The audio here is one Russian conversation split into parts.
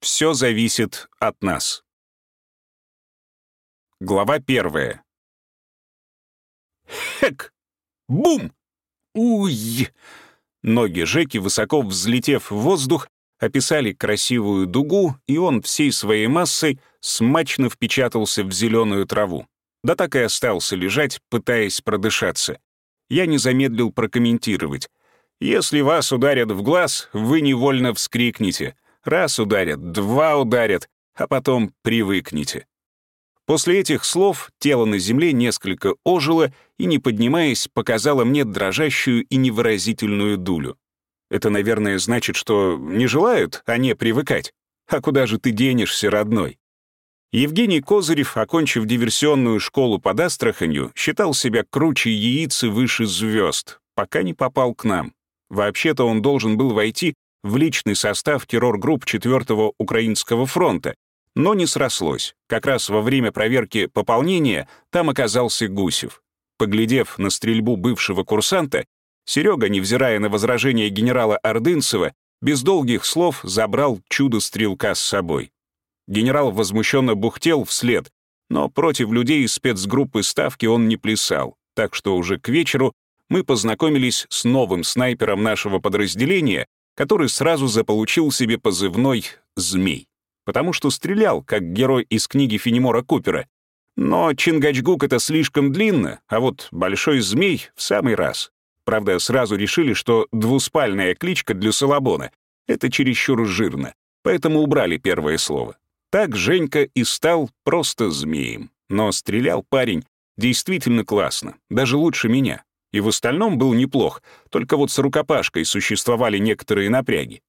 Все зависит от нас. Глава первая. Хек! Бум! Уй! Ноги Жеки, высоко взлетев в воздух, описали красивую дугу, и он всей своей массой смачно впечатался в зеленую траву. Да так и остался лежать, пытаясь продышаться. Я не замедлил прокомментировать. «Если вас ударят в глаз, вы невольно вскрикнете. Раз ударят, два ударят, а потом привыкнете». После этих слов тело на земле несколько ожило и, не поднимаясь, показало мне дрожащую и невыразительную дулю. Это, наверное, значит, что не желают, а не привыкать. А куда же ты денешься, родной? Евгений Козырев, окончив диверсионную школу под Астраханью, считал себя круче яиц и выше звезд, пока не попал к нам. Вообще-то он должен был войти в личный состав террор-групп 4-го Украинского фронта, но не срослось. Как раз во время проверки пополнения там оказался Гусев. Поглядев на стрельбу бывшего курсанта, Серега, невзирая на возражения генерала Ордынцева, без долгих слов забрал чудо-стрелка с собой. Генерал возмущенно бухтел вслед, но против людей из спецгруппы Ставки он не плясал, так что уже к вечеру мы познакомились с новым снайпером нашего подразделения, который сразу заполучил себе позывной «Змей» потому что стрелял, как герой из книги Фенемора Купера. Но Чингачгук — это слишком длинно, а вот Большой Змей — в самый раз. Правда, сразу решили, что двуспальная кличка для Салабона — это чересчур жирно, поэтому убрали первое слово. Так Женька и стал просто змеем. Но стрелял парень действительно классно, даже лучше меня. И в остальном был неплох, только вот с рукопашкой существовали некоторые напряги.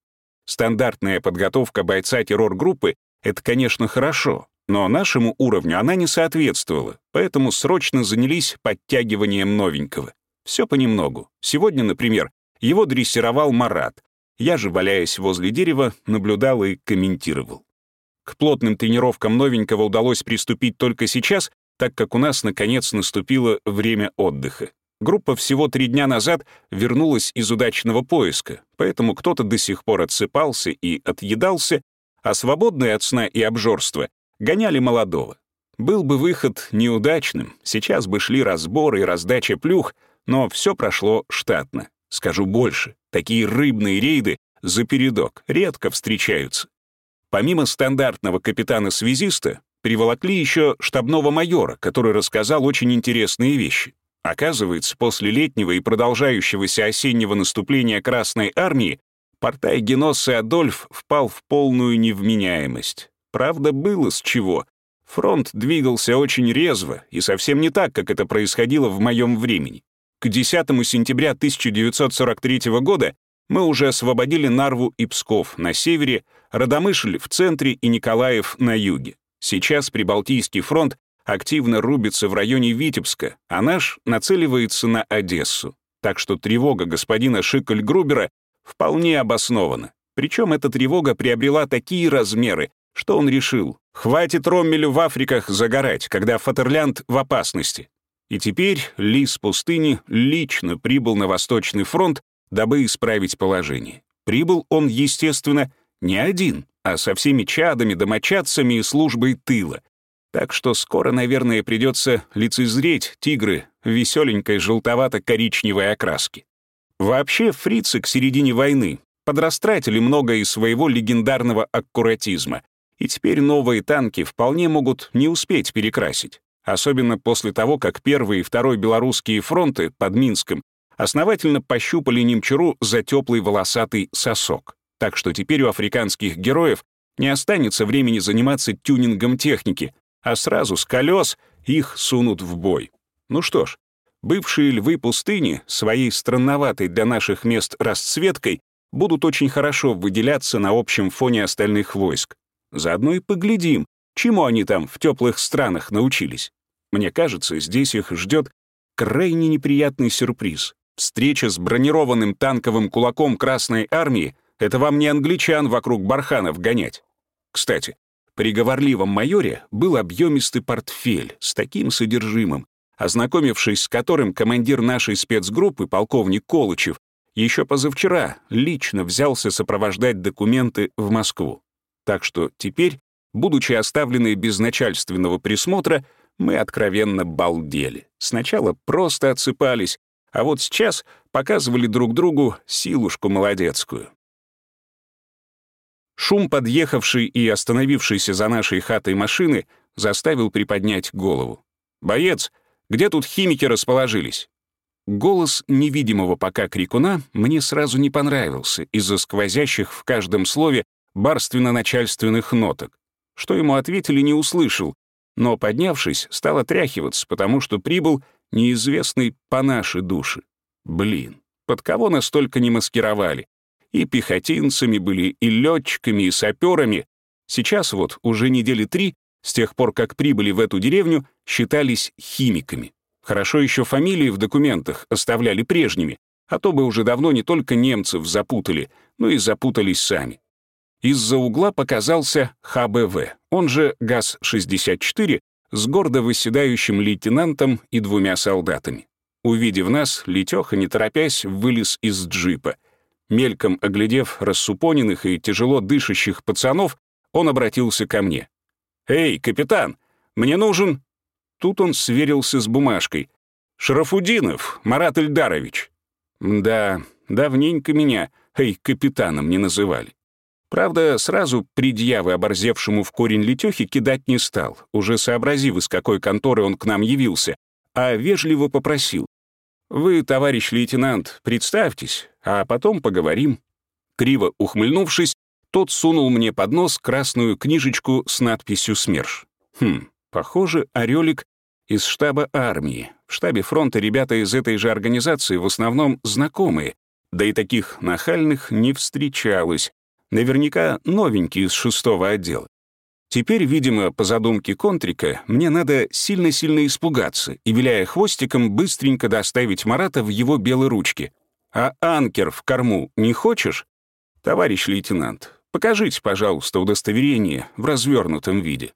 Стандартная подготовка бойца террор-группы — это, конечно, хорошо, но нашему уровню она не соответствовала, поэтому срочно занялись подтягиванием новенького. Все понемногу. Сегодня, например, его дрессировал Марат. Я же, валяясь возле дерева, наблюдал и комментировал. К плотным тренировкам новенького удалось приступить только сейчас, так как у нас, наконец, наступило время отдыха. Группа всего три дня назад вернулась из удачного поиска, поэтому кто-то до сих пор отсыпался и отъедался, а свободные от сна и обжорства гоняли молодого. Был бы выход неудачным, сейчас бы шли разборы и раздача плюх, но все прошло штатно. Скажу больше, такие рыбные рейды за передок редко встречаются. Помимо стандартного капитана-связиста, приволокли еще штабного майора, который рассказал очень интересные вещи. Оказывается, после летнего и продолжающегося осеннего наступления Красной Армии портай Генос и Адольф впал в полную невменяемость. Правда, было с чего. Фронт двигался очень резво и совсем не так, как это происходило в моем времени. К 10 сентября 1943 года мы уже освободили Нарву и Псков на севере, Радомышль в центре и Николаев на юге. Сейчас Прибалтийский фронт активно рубится в районе Витебска, а наш нацеливается на Одессу. Так что тревога господина Шиколь-Грубера вполне обоснована. Причем эта тревога приобрела такие размеры, что он решил, хватит Роммелю в Африках загорать, когда Фатерлянд в опасности. И теперь Лис пустыни лично прибыл на Восточный фронт, дабы исправить положение. Прибыл он, естественно, не один, а со всеми чадами, домочадцами и службой тыла, так что скоро, наверное, придется лицезреть тигры веселенькой желтовато-коричневой окраски. Вообще, фрицы к середине войны подрастратили много из своего легендарного аккуратизма, и теперь новые танки вполне могут не успеть перекрасить, особенно после того, как первый и второй белорусские фронты под Минском основательно пощупали немчуру за теплый волосатый сосок. Так что теперь у африканских героев не останется времени заниматься тюнингом техники, а сразу с колес их сунут в бой. Ну что ж, бывшие львы пустыни своей странноватой для наших мест расцветкой будут очень хорошо выделяться на общем фоне остальных войск. Заодно и поглядим, чему они там в теплых странах научились. Мне кажется, здесь их ждет крайне неприятный сюрприз. Встреча с бронированным танковым кулаком Красной Армии — это вам не англичан вокруг барханов гонять. Кстати, при говорливом майоре был объемистый портфель с таким содержимым, ознакомившись с которым командир нашей спецгруппы, полковник Колычев, еще позавчера лично взялся сопровождать документы в Москву. Так что теперь, будучи оставлены без начальственного присмотра, мы откровенно балдели. Сначала просто отсыпались, а вот сейчас показывали друг другу силушку молодецкую. Шум подъехавшей и остановившейся за нашей хатой машины заставил приподнять голову. «Боец, где тут химики расположились?» Голос невидимого пока крикуна мне сразу не понравился из-за сквозящих в каждом слове барственно-начальственных ноток. Что ему ответили, не услышал, но, поднявшись, стал отряхиваться, потому что прибыл неизвестный по нашей душе. Блин, под кого настолько не маскировали? И пехотинцами были, и летчиками, и саперами. Сейчас вот уже недели три, с тех пор, как прибыли в эту деревню, считались химиками. Хорошо еще фамилии в документах оставляли прежними, а то бы уже давно не только немцев запутали, но и запутались сами. Из-за угла показался ХБВ, он же ГАЗ-64, с гордо выседающим лейтенантом и двумя солдатами. Увидев нас, Летёха, не торопясь, вылез из джипа. Мельком оглядев рассупоненных и тяжело дышащих пацанов, он обратился ко мне. «Эй, капитан, мне нужен Тут он сверился с бумажкой. «Шарафудинов, Марат Ильдарович». Да, давненько меня, эй, капитаном не называли. Правда, сразу предъявы оборзевшему в корень Летёхи кидать не стал, уже сообразив, из какой конторы он к нам явился, а вежливо попросил. «Вы, товарищ лейтенант, представьтесь, а потом поговорим». Криво ухмыльнувшись, тот сунул мне под нос красную книжечку с надписью «СМЕРШ». Хм, Похоже, Орелик из штаба армии. В штабе фронта ребята из этой же организации в основном знакомые, да и таких нахальных не встречалось. Наверняка новенький из шестого отдела. Теперь, видимо, по задумке Контрика, мне надо сильно-сильно испугаться и, виляя хвостиком, быстренько доставить Марата в его белой ручке. А анкер в корму не хочешь? Товарищ лейтенант, покажите, пожалуйста, удостоверение в развернутом виде.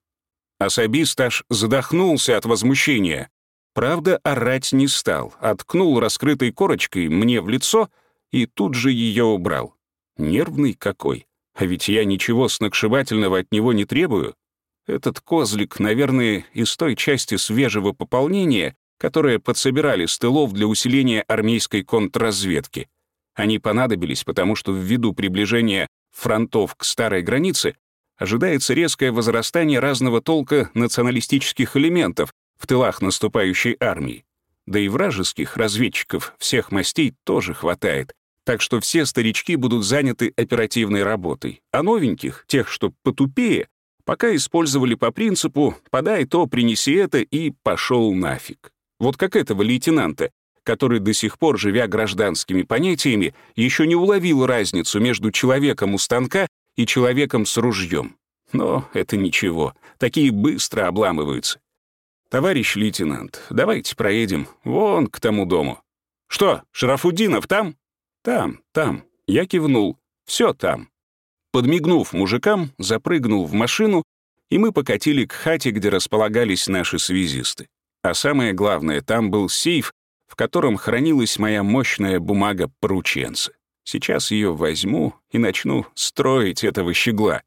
Особист аж задохнулся от возмущения. Правда, орать не стал, откнул раскрытой корочкой мне в лицо и тут же ее убрал. Нервный какой. А ведь я ничего сногсшибательного от него не требую. Этот козлик, наверное, из той части свежего пополнения, которое подсобирали с тылов для усиления армейской контрразведки. Они понадобились, потому что ввиду приближения фронтов к старой границе ожидается резкое возрастание разного толка националистических элементов в тылах наступающей армии. Да и вражеских разведчиков всех мастей тоже хватает, так что все старички будут заняты оперативной работой, а новеньких, тех, что потупее, пока использовали по принципу «подай то, принеси это» и «пошел нафиг». Вот как этого лейтенанта, который до сих пор, живя гражданскими понятиями, еще не уловил разницу между человеком у станка и человеком с ружьем. Но это ничего, такие быстро обламываются. «Товарищ лейтенант, давайте проедем вон к тому дому». «Что, Шарафудинов там?» «Там, там». Я кивнул. «Все там». Подмигнув мужикам, запрыгнул в машину, и мы покатили к хате, где располагались наши связисты. А самое главное, там был сейф, в котором хранилась моя мощная бумага порученца. Сейчас ее возьму и начну строить этого щегла.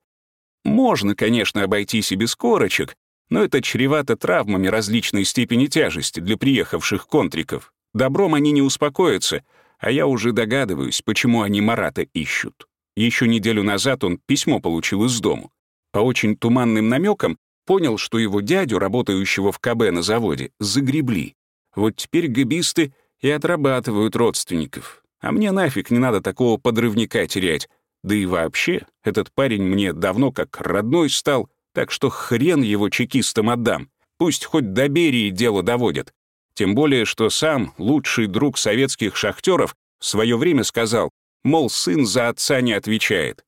Можно, конечно, обойтись и без корочек, но это чревато травмами различной степени тяжести для приехавших контриков. Добром они не успокоятся, а я уже догадываюсь, почему они Марата ищут. Еще неделю назад он письмо получил из дому. По очень туманным намекам понял, что его дядю, работающего в КБ на заводе, загребли. Вот теперь габисты и отрабатывают родственников. А мне нафиг не надо такого подрывника терять. Да и вообще, этот парень мне давно как родной стал, так что хрен его чекистам отдам. Пусть хоть до Берии дело доводят. Тем более, что сам лучший друг советских шахтеров в свое время сказал, мол, сын за отца не отвечает.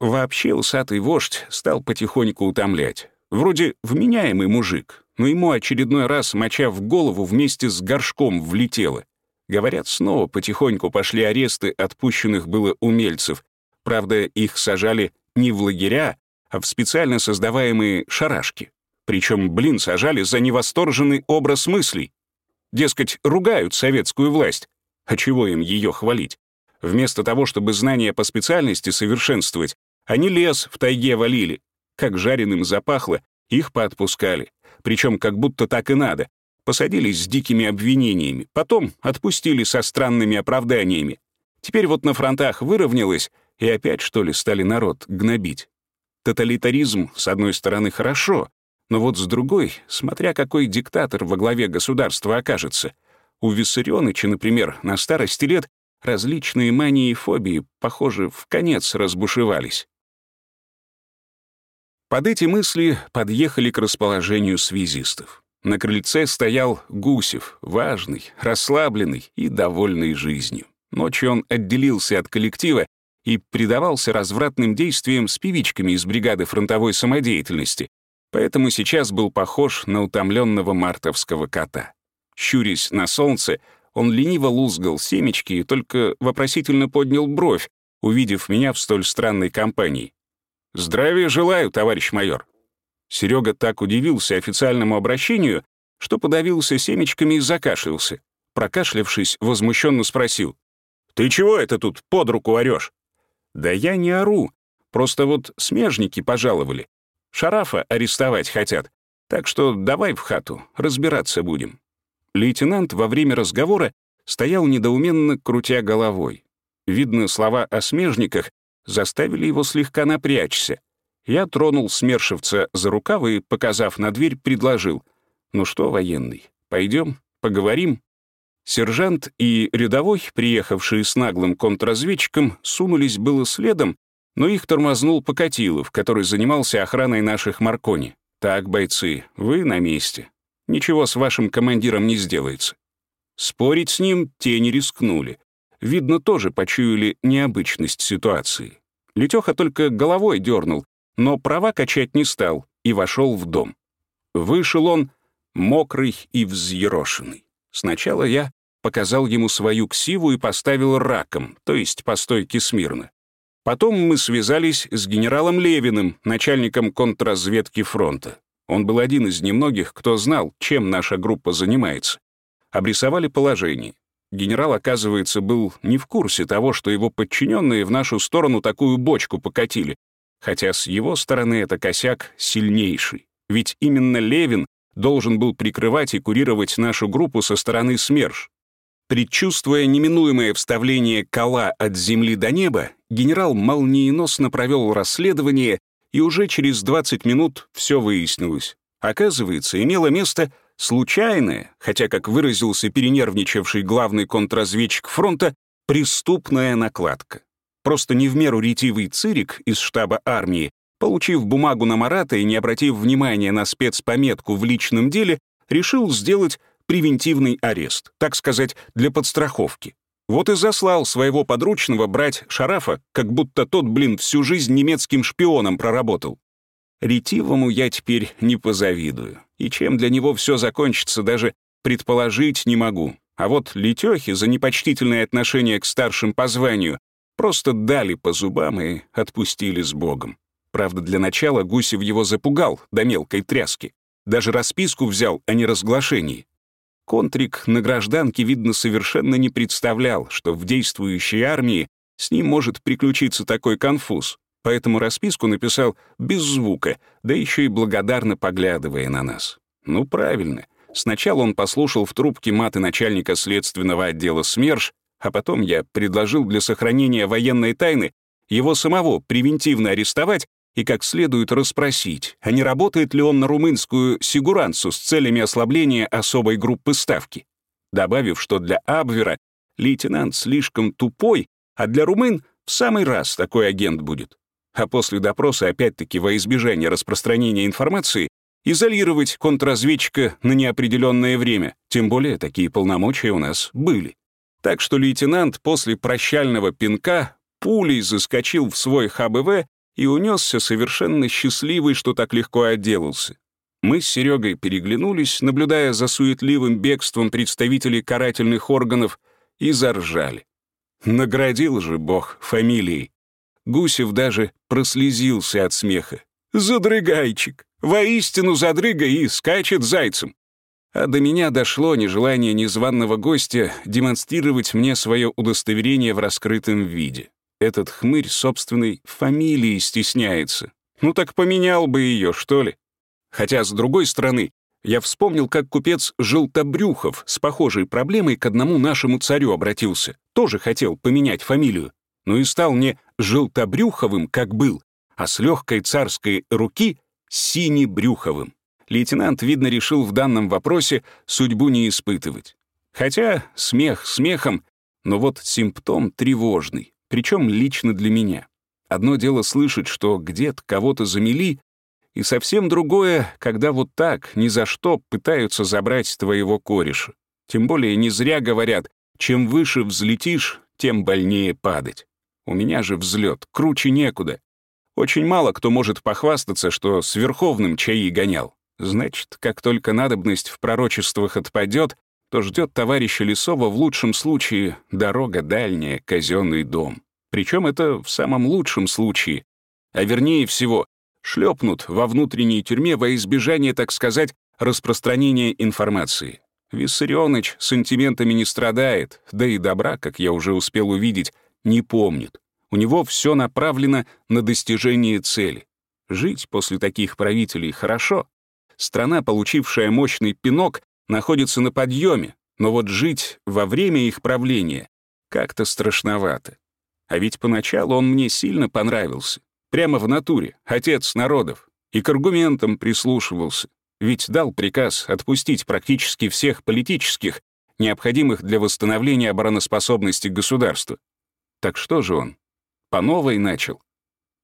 Вообще усатый вождь стал потихоньку утомлять. Вроде вменяемый мужик, но ему очередной раз, моча в голову, вместе с горшком влетело. Говорят, снова потихоньку пошли аресты отпущенных было умельцев. Правда, их сажали не в лагеря, а в специально создаваемые шарашки. Причем, блин, сажали за невосторженный образ мыслей. Дескать, ругают советскую власть. А чего им ее хвалить? Вместо того, чтобы знания по специальности совершенствовать, Они лес в тайге валили. Как жареным запахло, их поотпускали. Причем как будто так и надо. Посадились с дикими обвинениями, потом отпустили со странными оправданиями. Теперь вот на фронтах выровнялось, и опять, что ли, стали народ гнобить. Тоталитаризм, с одной стороны, хорошо, но вот с другой, смотря какой диктатор во главе государства окажется. У Виссарионыча, например, на старости лет различные мании и фобии, похоже, в конец разбушевались. Под эти мысли подъехали к расположению связистов. На крыльце стоял Гусев, важный, расслабленный и довольный жизнью. Ночью он отделился от коллектива и предавался развратным действиям с певичками из бригады фронтовой самодеятельности, поэтому сейчас был похож на утомленного мартовского кота. Щурясь на солнце, он лениво лузгал семечки и только вопросительно поднял бровь, увидев меня в столь странной компании. «Здравия желаю, товарищ майор», Серега так удивился официальному обращению, что подавился семечками и закашлялся. Прокашлявшись, возмущенно спросил. «Ты чего это тут под руку орёшь?» «Да я не ору. Просто вот смежники пожаловали. Шарафа арестовать хотят. Так что давай в хату, разбираться будем». Лейтенант во время разговора стоял недоуменно, крутя головой. Видно, слова о смежниках заставили его слегка напрячься. Я тронул смершивца за рукав и, показав на дверь, предложил. «Ну что, военный, пойдем, поговорим?» Сержант и рядовой, приехавшие с наглым контрразведчиком, сунулись было следом, но их тормознул Покатилов, который занимался охраной наших Маркони. «Так, бойцы, вы на месте. Ничего с вашим командиром не сделается». Спорить с ним те не рискнули. Видно, тоже почуяли необычность ситуации. Летеха только головой дернул, но права качать не стал и вошел в дом. Вышел он мокрый и взъерошенный. Сначала я показал ему свою ксиву и поставил раком, то есть по стойке смирно. Потом мы связались с генералом Левиным, начальником контрразведки фронта. Он был один из немногих, кто знал, чем наша группа занимается. Обрисовали положение. Генерал, оказывается, был не в курсе того, что его подчиненные в нашу сторону такую бочку покатили, хотя с его стороны это косяк сильнейший. Ведь именно Левин должен был прикрывать и курировать нашу группу со стороны СМЕРШ. Предчувствуя неминуемое вставление кола от земли до неба, генерал молниеносно провел расследование, и уже через 20 минут все выяснилось. Оказывается, имело место случайное, хотя, как выразился перенервничавший главный контрразведчик фронта, преступная накладка. Просто не в меру ретивый цирик из штаба армии, получив бумагу на Марата и не обратив внимания на спецпометку в личном деле, решил сделать превентивный арест, так сказать, для подстраховки. Вот и заслал своего подручного брать Шарафа, как будто тот, блин, всю жизнь немецким шпионом проработал. Ретивому я теперь не позавидую, и чем для него все закончится, даже предположить не могу. А вот Летехе за непочтительное отношение к старшим по званию Просто дали по зубам и отпустили с Богом. Правда, для начала Гусев его запугал до мелкой тряски. Даже расписку взял о неразглашении. Контрик на гражданке, видно, совершенно не представлял, что в действующей армии с ним может приключиться такой конфуз, поэтому расписку написал без звука, да еще и благодарно поглядывая на нас. Ну, правильно. Сначала он послушал в трубке маты начальника следственного отдела СМЕРШ, а потом я предложил для сохранения военной тайны его самого превентивно арестовать и как следует расспросить, а не работает ли он на румынскую сигурансу с целями ослабления особой группы ставки. Добавив, что для Абвера лейтенант слишком тупой, а для румын в самый раз такой агент будет. А после допроса, опять-таки, во избежание распространения информации, изолировать контрразведчика на неопределенное время, тем более такие полномочия у нас были. Так что лейтенант после прощального пинка пулей заскочил в свой ХБВ и унесся совершенно счастливый, что так легко отделался. Мы с Серегой переглянулись, наблюдая за суетливым бегством представителей карательных органов, и заржали. Наградил же Бог фамилией. Гусев даже прослезился от смеха. «Задрыгайчик! Воистину задрыга и скачет зайцем!» А до меня дошло нежелание незваного гостя демонстрировать мне свое удостоверение в раскрытом виде. Этот хмырь собственной фамилии стесняется. Ну так поменял бы ее, что ли? Хотя, с другой стороны, я вспомнил, как купец Желтобрюхов с похожей проблемой к одному нашему царю обратился. Тоже хотел поменять фамилию. Но и стал не Желтобрюховым, как был, а с легкой царской руки Синебрюховым. Лейтенант, видно, решил в данном вопросе судьбу не испытывать. Хотя смех смехом, но вот симптом тревожный, причем лично для меня. Одно дело слышать, что где-то кого-то замели, и совсем другое, когда вот так, ни за что, пытаются забрать твоего кореша. Тем более не зря говорят, чем выше взлетишь, тем больнее падать. У меня же взлет, круче некуда. Очень мало кто может похвастаться, что с Верховным чаи гонял. Значит, как только надобность в пророчествах отпадет, то ждет товарища Лесова в лучшем случае дорога дальняя, казенный дом. Причем это в самом лучшем случае. А вернее всего, шлепнут во внутренней тюрьме во избежание, так сказать, распространения информации. Виссарионыч сантиментами не страдает, да и добра, как я уже успел увидеть, не помнит. У него все направлено на достижение цели. Жить после таких правителей хорошо. Страна, получившая мощный пинок, находится на подъеме, но вот жить во время их правления как-то страшновато. А ведь поначалу он мне сильно понравился. Прямо в натуре, отец народов. И к аргументам прислушивался. Ведь дал приказ отпустить практически всех политических, необходимых для восстановления обороноспособности государства. Так что же он? По новой начал?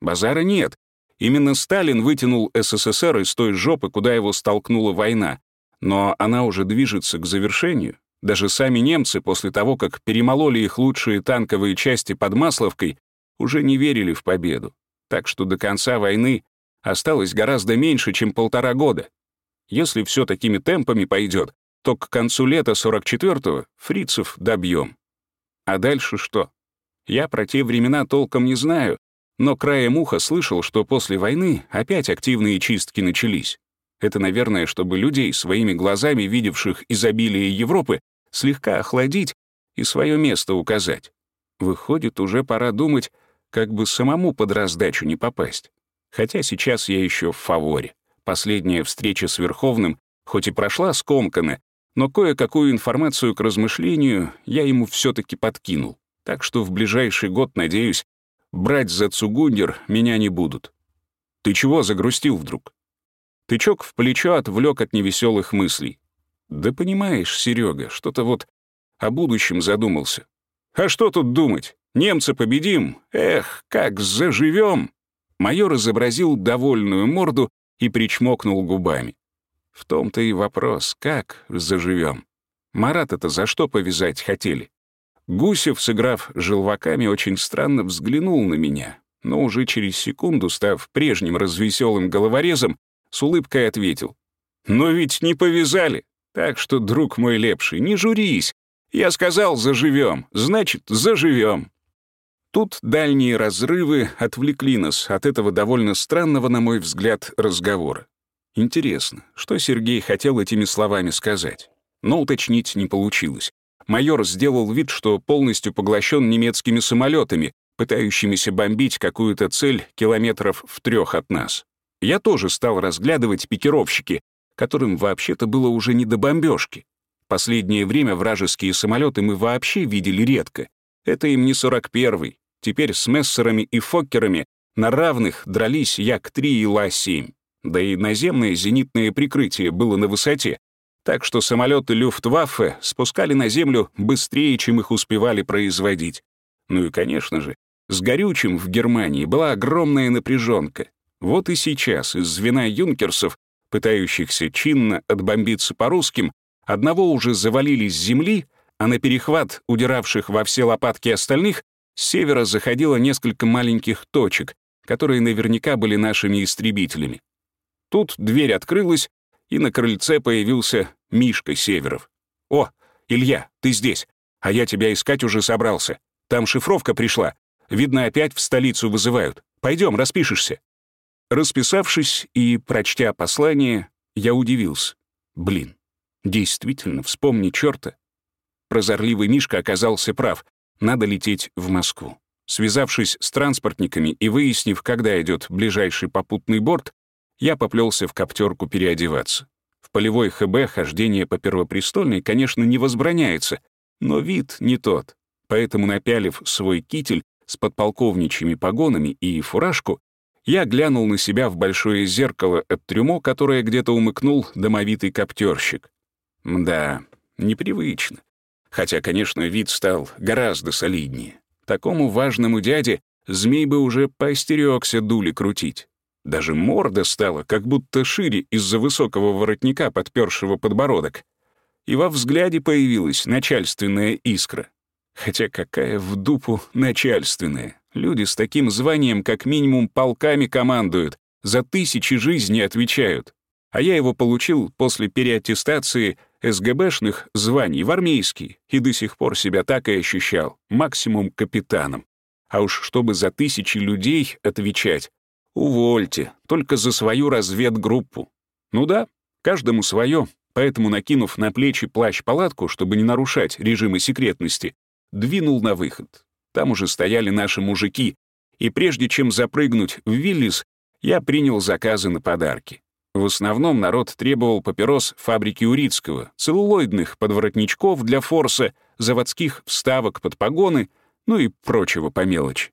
Базара нет. Именно Сталин вытянул СССР из той жопы, куда его столкнула война. Но она уже движется к завершению. Даже сами немцы, после того, как перемололи их лучшие танковые части под Масловкой, уже не верили в победу так что до конца войны осталось гораздо меньше, чем полтора года. Если все такими темпами пойдет, то к концу лета 44-го фрицев добьем. А дальше что? Я про те времена толком не знаю, но краем уха слышал, что после войны опять активные чистки начались. Это, наверное, чтобы людей, своими глазами видевших изобилие Европы, слегка охладить и свое место указать. Выходит, уже пора думать как бы самому под раздачу не попасть. Хотя сейчас я еще в фаворе. Последняя встреча с Верховным, хоть и прошла скомканно, но кое-какую информацию к размышлению я ему все таки подкинул. Так что в ближайший год, надеюсь, брать за цугундер меня не будут. Ты чего загрустил вдруг? Тычок в плечо отвлек от невеселых мыслей. Да понимаешь, Серега, что-то вот о будущем задумался. А что тут думать? Немцы победим! Эх, как заживем!» Майор изобразил довольную морду и причмокнул губами. В том-то и вопрос, как заживем. Марат это за что повязать хотели? Гусев, сыграв желваками, очень странно взглянул на меня, но уже через секунду, став прежним развеселым головорезом, с улыбкой ответил. «Но ведь не повязали. Так что, друг мой лепший, не журись. Я сказал, заживем, значит, заживем. Тут дальние разрывы отвлекли нас от этого довольно странного, на мой взгляд, разговора. Интересно, что Сергей хотел этими словами сказать? Но уточнить не получилось. Майор сделал вид, что полностью поглощен немецкими самолетами, пытающимися бомбить какую-то цель километров в трех от нас. Я тоже стал разглядывать пикировщики, которым вообще-то было уже не до бомбежки. Последнее время вражеские самолеты мы вообще видели редко. Это им не 41-й, Теперь с мессерами и фоккерами на равных дрались Як-3 и Ла-7. Да и наземное зенитное прикрытие было на высоте, так что самолеты Люфтваффе спускали на землю быстрее, чем их успевали производить. Ну и, конечно же, с горючим в Германии была огромная напряженка. Вот и сейчас из звена юнкерсов, пытающихся чинно отбомбиться по русским, одного уже завалили с земли, а на перехват удиравших во все лопатки остальных с севера заходило несколько маленьких точек, которые наверняка были нашими истребителями. Тут дверь открылась, и на крыльце появился Мишка Северов. «О, Илья, ты здесь, а я тебя искать уже собрался. Там шифровка пришла. Видно, опять в столицу вызывают. Пойдем, распишешься». Расписавшись и прочтя послание, я удивился. Блин, действительно, вспомни чёрта. Прозорливый Мишка оказался прав. Надо лететь в Москву. Связавшись с транспортниками и выяснив, когда идет ближайший попутный борт, я поплелся в коптерку переодеваться. В полевой ХБ хождение по Первопрестольной, конечно, не возбраняется, но вид не тот. Поэтому, напялив свой китель с подполковничьими погонами и фуражку, я глянул на себя в большое зеркало от трюмо, которое где-то умыкнул домовитый коптерщик. Мда, непривычно. Хотя, конечно, вид стал гораздо солиднее. Такому важному дяде змей бы уже поостерёгся дули крутить. Даже морда стала как будто шире из-за высокого воротника, подпершего подбородок. И во взгляде появилась начальственная искра. Хотя какая в дупу начальственная? Люди с таким званием как минимум полками командуют, за тысячи жизней отвечают. А я его получил после переаттестации СГБшных званий в армейский и до сих пор себя так и ощущал, максимум капитаном. А уж чтобы за тысячи людей отвечать, увольте, только за свою разведгруппу. Ну да, каждому свое, поэтому, накинув на плечи плащ-палатку, чтобы не нарушать режимы секретности, двинул на выход. Там уже стояли наши мужики, и прежде чем запрыгнуть в Виллис, я принял заказы на подарки. В основном народ требовал папирос фабрики Урицкого, целлулоидных подворотничков для форса, заводских вставок под погоны, ну и прочего по мелочи.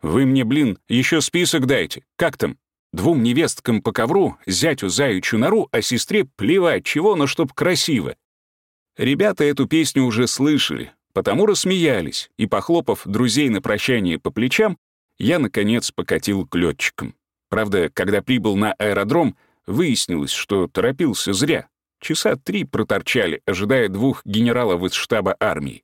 «Вы мне, блин, еще список дайте. Как там? Двум невесткам по ковру, зятю заючу нору, а сестре плевать чего, но чтоб красиво». Ребята эту песню уже слышали, потому рассмеялись, и, похлопав друзей на прощание по плечам, я, наконец, покатил к летчикам. Правда, когда прибыл на аэродром, Выяснилось, что торопился зря. Часа три проторчали, ожидая двух генералов из штаба армии.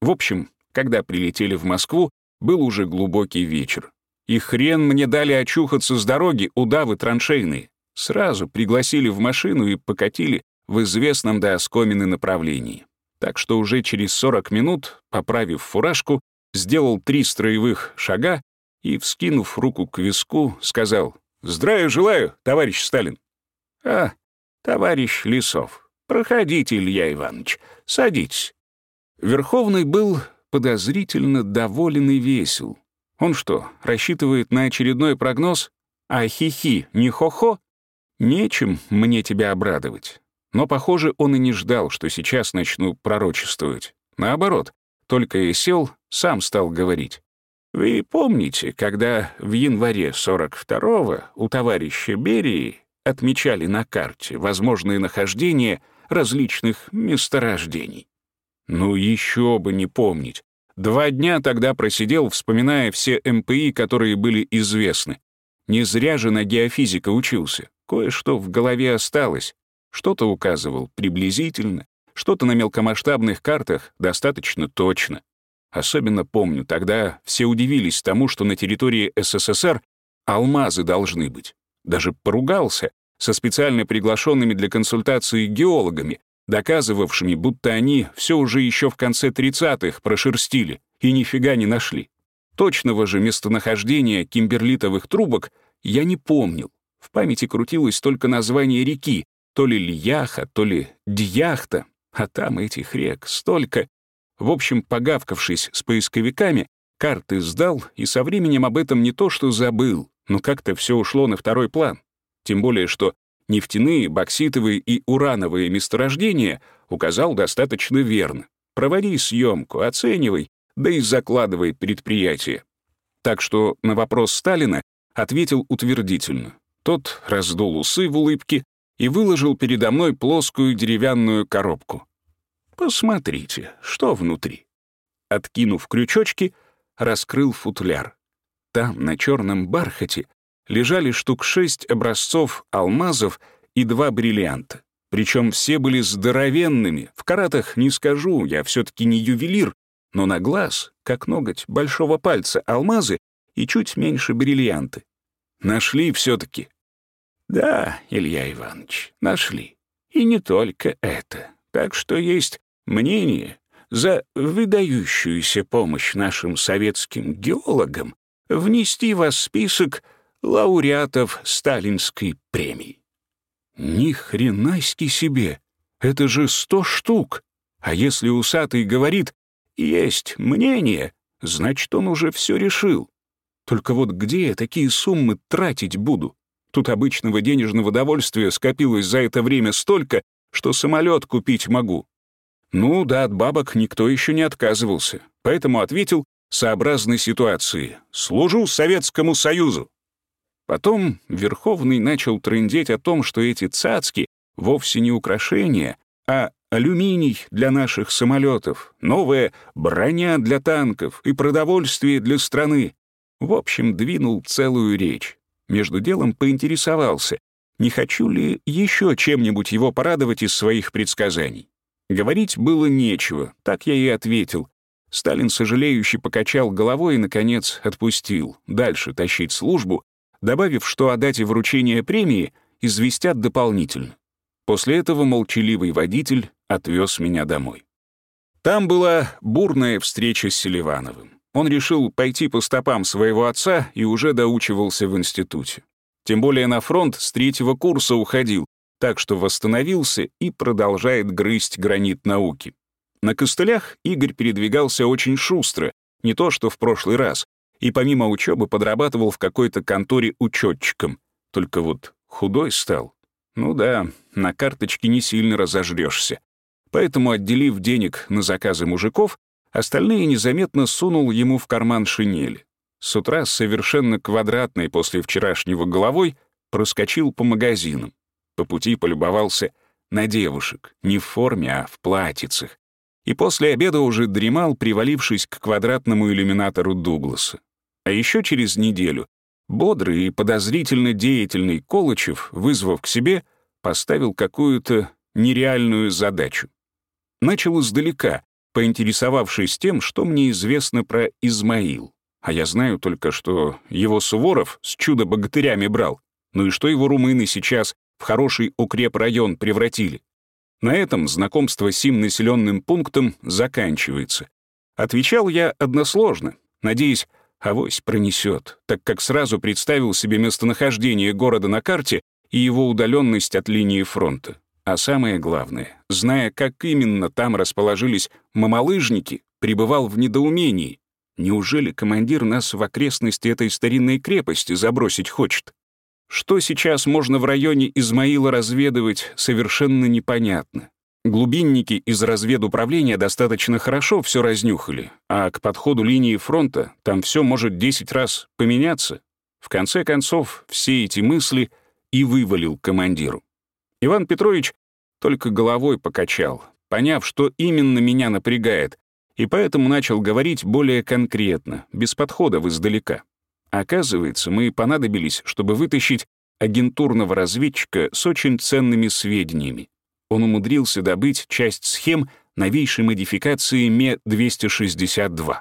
В общем, когда прилетели в Москву, был уже глубокий вечер. И хрен мне дали очухаться с дороги удавы траншейные. Сразу пригласили в машину и покатили в известном до оскомины направлении. Так что уже через 40 минут, поправив фуражку, сделал три строевых шага и, вскинув руку к виску, сказал «Здравия желаю, товарищ Сталин». «А, товарищ Лисов, проходите, Илья Иванович, садитесь». Верховный был подозрительно доволен и весел. Он что, рассчитывает на очередной прогноз? А хихи, не хо-хо? Нечем мне тебя обрадовать. Но, похоже, он и не ждал, что сейчас начну пророчествовать. Наоборот, только и сел, сам стал говорить. Вы помните, когда в январе 42-го у товарища Берии отмечали на карте возможные нахождения различных месторождений? Ну еще бы не помнить. Два дня тогда просидел, вспоминая все МПИ, которые были известны. Не зря же на геофизика учился. Кое-что в голове осталось. Что-то указывал приблизительно, что-то на мелкомасштабных картах достаточно точно. Особенно помню, тогда все удивились тому, что на территории СССР алмазы должны быть. Даже поругался со специально приглашенными для консультации геологами, доказывавшими, будто они все уже еще в конце 30-х прошерстили и нифига не нашли. Точного же местонахождения кимберлитовых трубок я не помнил. В памяти крутилось только название реки, то ли Льяха, то ли Дьяхта, а там этих рек столько, в общем, погавкавшись с поисковиками, карты сдал и со временем об этом не то что забыл, но как-то все ушло на второй план. Тем более, что нефтяные, бокситовые и урановые месторождения указал достаточно верно. Проводи съемку, оценивай, да и закладывай предприятие. Так что на вопрос Сталина ответил утвердительно. Тот раздул усы в улыбке и выложил передо мной плоскую деревянную коробку. Посмотрите, что внутри. Откинув крючочки, раскрыл футляр. Там, на черном бархате, лежали штук шесть образцов алмазов и два бриллианта. Причем все были здоровенными. В каратах не скажу, я все-таки не ювелир, но на глаз, как ноготь большого пальца, алмазы и чуть меньше бриллианты. Нашли все-таки. Да, Илья Иванович, нашли. И не только это. Так что есть мнение за выдающуюся помощь нашим советским геологам внести вас в список лауреатов Сталинской премии. Ни хренаськи себе! Это же сто штук! А если усатый говорит «есть мнение», Значит, он уже все решил. Только вот где я такие суммы тратить буду? Тут обычного денежного довольствия скопилось за это время столько, что самолет купить могу. Ну да, от бабок никто еще не отказывался, поэтому ответил сообразной ситуации. «Служу Советскому Союзу». Потом Верховный начал трындеть о том, что эти цацки вовсе не украшения, а алюминий для наших самолетов, новая броня для танков и продовольствие для страны. В общем, двинул целую речь. Между делом поинтересовался, не хочу ли еще чем-нибудь его порадовать из своих предсказаний. Говорить было нечего, так я и ответил. Сталин сожалеюще покачал головой и, наконец, отпустил, дальше тащить службу, добавив, что о дате вручения премии известят дополнительно. После этого молчаливый водитель отвез меня домой. Там была бурная встреча с Селивановым. Он решил пойти по стопам своего отца и уже доучивался в институте. Тем более на фронт с третьего курса уходил, так что восстановился и продолжает грызть гранит науки. На костылях Игорь передвигался очень шустро, не то что в прошлый раз, и помимо учебы подрабатывал в какой-то конторе учетчиком. Только вот худой стал. Ну да, на карточке не сильно разожрешься. Поэтому, отделив денег на заказы мужиков, остальные незаметно сунул ему в карман шинели. С утра совершенно квадратной после вчерашнего головой проскочил по магазинам. По пути полюбовался на девушек, не в форме, а в платьицах. И после обеда уже дремал, привалившись к квадратному иллюминатору Дугласа. А еще через неделю бодрый и подозрительно деятельный Колычев, вызвав к себе, поставил какую-то нереальную задачу. Начал издалека, поинтересовавшись тем, что мне известно про Измаил. А я знаю только, что его Суворов с чудо-богатырями брал, ну и что его румыны сейчас в хороший укрепрайон превратили. На этом знакомство с сим населенным пунктом заканчивается. Отвечал я односложно, надеясь, авось пронесет, так как сразу представил себе местонахождение города на карте и его удаленность от линии фронта. А самое главное, зная, как именно там расположились мамалыжники, пребывал в недоумении. Неужели командир нас в окрестности этой старинной крепости забросить хочет? Что сейчас можно в районе Измаила разведывать, совершенно непонятно. Глубинники из разведуправления достаточно хорошо все разнюхали, а к подходу линии фронта там все может 10 раз поменяться. В конце концов, все эти мысли и вывалил командиру. Иван Петрович только головой покачал, поняв, что именно меня напрягает, и поэтому начал говорить более конкретно, без подходов издалека. Оказывается, мы понадобились, чтобы вытащить агентурного разведчика с очень ценными сведениями. Он умудрился добыть часть схем новейшей модификации МЕ-262.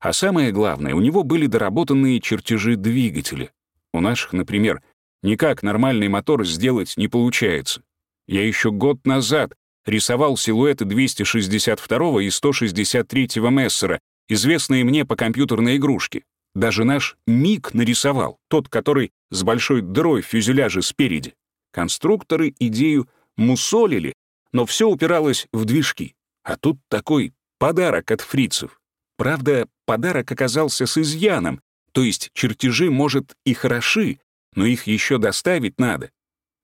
А самое главное, у него были доработанные чертежи двигателя. У наших, например, Никак нормальный мотор сделать не получается. Я еще год назад рисовал силуэты 262 и 163 Мессера, известные мне по компьютерной игрушке. Даже наш МиГ нарисовал, тот, который с большой дырой в фюзеляже спереди. Конструкторы идею мусолили, но все упиралось в движки. А тут такой подарок от фрицев. Правда, подарок оказался с изъяном, то есть чертежи, может, и хороши, но их еще доставить надо.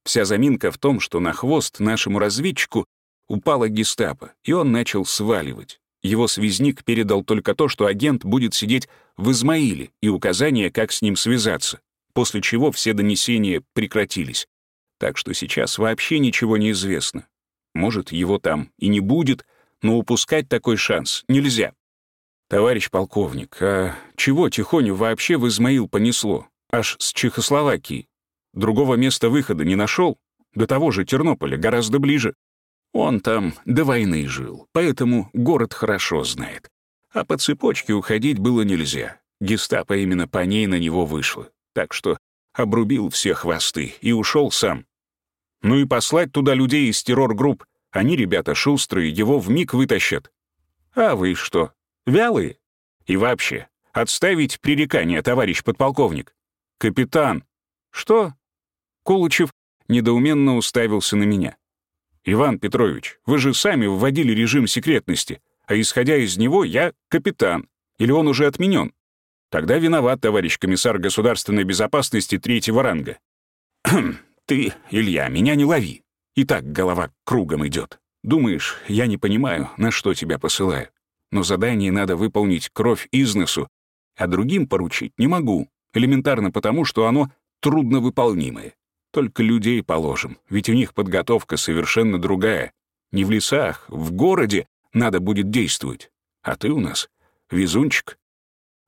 Вся заминка в том, что на хвост нашему разведчику упала гестапо, и он начал сваливать. Его связник передал только то, что агент будет сидеть в Измаиле и указания, как с ним связаться, после чего все донесения прекратились. Так что сейчас вообще ничего не известно. Может, его там и не будет, но упускать такой шанс нельзя. «Товарищ полковник, а чего Тихоню вообще в Измаил понесло? Аж с Чехословакии. Другого места выхода не нашел. До того же Тернополя, гораздо ближе. Он там до войны жил, поэтому город хорошо знает. А по цепочке уходить было нельзя. Гестапо именно по ней на него вышло. Так что обрубил все хвосты и ушел сам. Ну и послать туда людей из террор-групп. Они, ребята, шустрые, его в миг вытащат. А вы что, вялые? И вообще, отставить пререкание, товарищ подполковник. «Капитан!» «Что?» Колычев недоуменно уставился на меня. «Иван Петрович, вы же сами вводили режим секретности, а исходя из него я капитан. Или он уже отменен? Тогда виноват товарищ комиссар государственной безопасности третьего ранга. Ты, Илья, меня не лови. И так голова кругом идет. Думаешь, я не понимаю, на что тебя посылаю. Но задание надо выполнить кровь из носу, а другим поручить не могу, элементарно потому, что оно трудновыполнимое. Только людей положим, ведь у них подготовка совершенно другая. Не в лесах, в городе надо будет действовать. А ты у нас везунчик.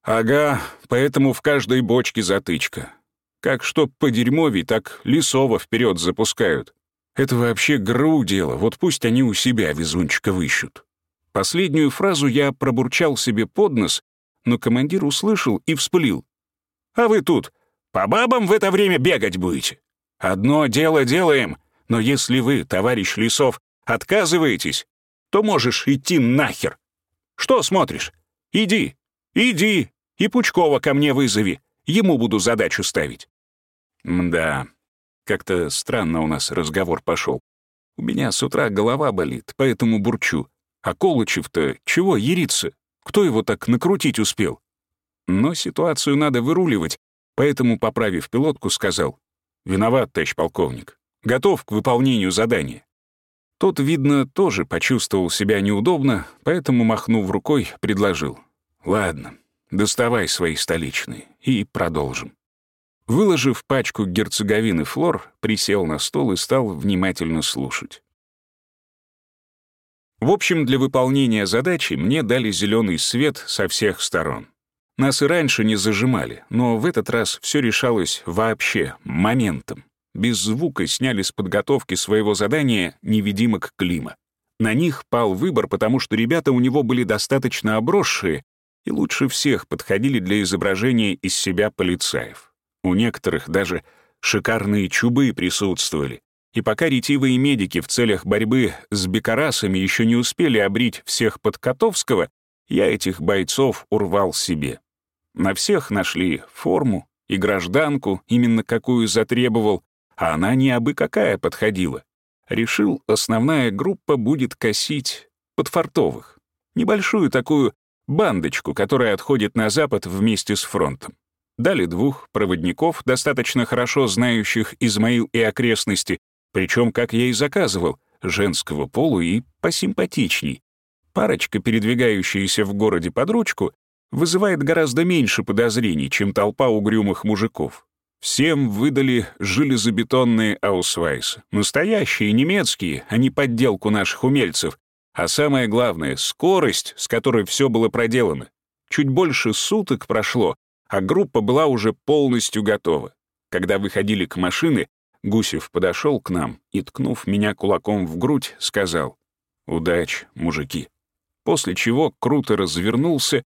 Ага, поэтому в каждой бочке затычка. Как что по дерьмове, так лесово вперед запускают. Это вообще ГРУ дело, вот пусть они у себя везунчика выщут. Последнюю фразу я пробурчал себе под нос, но командир услышал и вспылил. «А вы тут по бабам в это время бегать будете? Одно дело делаем, но если вы, товарищ Лисов, отказываетесь, то можешь идти нахер. Что смотришь? Иди, иди, и Пучкова ко мне вызови, ему буду задачу ставить». Мда, как-то странно у нас разговор пошел. У меня с утра голова болит, поэтому бурчу. А Колычев-то чего ерится? Кто его так накрутить успел? Но ситуацию надо выруливать, поэтому, поправив пилотку, сказал. «Виноват, товарищ полковник. Готов к выполнению задания». Тот, видно, тоже почувствовал себя неудобно, поэтому, махнув рукой, предложил. «Ладно, доставай свои столичные и продолжим». Выложив пачку герцоговины флор, присел на стол и стал внимательно слушать. В общем, для выполнения задачи мне дали зеленый свет со всех сторон. Нас и раньше не зажимали, но в этот раз все решалось вообще, моментом. Без звука сняли с подготовки своего задания невидимок Клима. На них пал выбор, потому что ребята у него были достаточно обросшие и лучше всех подходили для изображения из себя полицаев. У некоторых даже шикарные чубы присутствовали. И пока ретивые медики в целях борьбы с бекарасами еще не успели обрить всех под Котовского, я этих бойцов урвал себе. На всех нашли форму и гражданку, именно какую затребовал, а она не абы какая подходила. Решил, основная группа будет косить подфартовых. Небольшую такую бандочку, которая отходит на запад вместе с фронтом. Дали двух проводников, достаточно хорошо знающих Измаил и окрестности, причем, как я и заказывал, женского полу и посимпатичней. Парочка, передвигающаяся в городе под ручку, вызывает гораздо меньше подозрений, чем толпа угрюмых мужиков. Всем выдали железобетонные аусвайсы. Настоящие, немецкие, а не подделку наших умельцев. А самое главное — скорость, с которой все было проделано. Чуть больше суток прошло, а группа была уже полностью готова. Когда выходили к машине, Гусев подошел к нам и, ткнув меня кулаком в грудь, сказал «Удач, мужики». После чего круто развернулся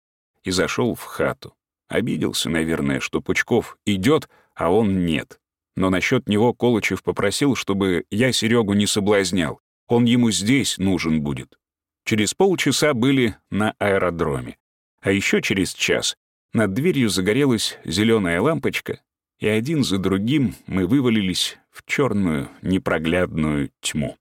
и зашел в хату. Обиделся, наверное, что Пучков идет, а он нет. Но насчет него Колычев попросил, чтобы я Серегу не соблазнял. Он ему здесь нужен будет. Через полчаса были на аэродроме. А еще через час над дверью загорелась зеленая лампочка, и один за другим мы вывалились в черную непроглядную тьму.